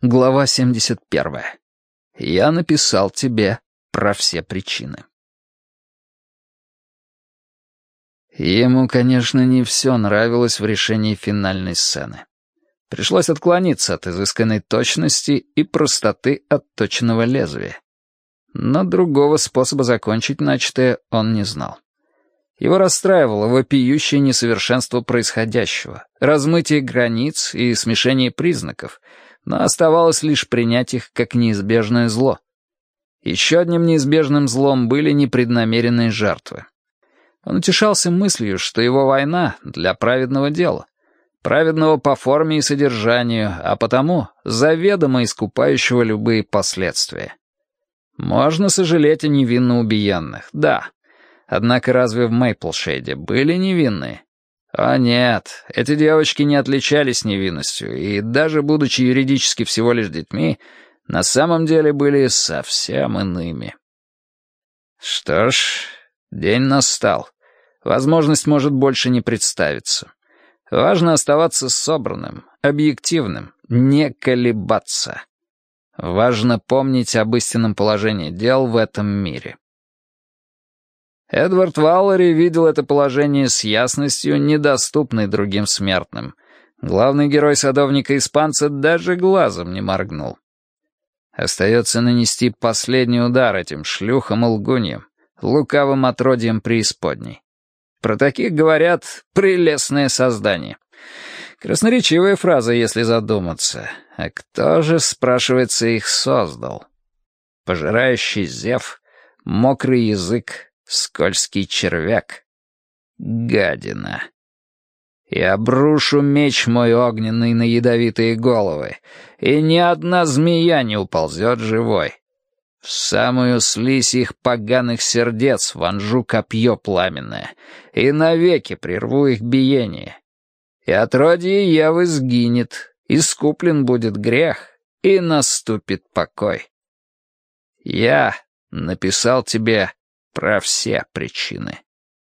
Глава 71. Я написал тебе про все причины. Ему, конечно, не все нравилось в решении финальной сцены. Пришлось отклониться от изысканной точности и простоты отточенного лезвия. Но другого способа закончить начатое он не знал. Его расстраивало вопиющее несовершенство происходящего, размытие границ и смешение признаков — но оставалось лишь принять их как неизбежное зло. Еще одним неизбежным злом были непреднамеренные жертвы. Он утешался мыслью, что его война для праведного дела, праведного по форме и содержанию, а потому заведомо искупающего любые последствия. Можно сожалеть о невинно убиенных, да. Однако разве в Мейплшейде были невинные? А нет, эти девочки не отличались невинностью, и даже будучи юридически всего лишь детьми, на самом деле были совсем иными. Что ж, день настал. Возможность может больше не представиться. Важно оставаться собранным, объективным, не колебаться. Важно помнить об истинном положении дел в этом мире. Эдвард Валлери видел это положение с ясностью, недоступной другим смертным. Главный герой садовника-испанца даже глазом не моргнул. Остается нанести последний удар этим шлюхам и лгуньям, лукавым отродьям преисподней. Про таких говорят «прелестное создание». Красноречивая фраза, если задуматься. А кто же, спрашивается, их создал? Пожирающий зев, мокрый язык, скользкий червяк. Гадина. И обрушу меч мой огненный на ядовитые головы, и ни одна змея не уползет живой. В самую слизь их поганых сердец вонжу копье пламенное, и навеки прерву их биение. И отродье Евы сгинет, искуплен будет грех, и наступит покой. Я написал тебе про все причины.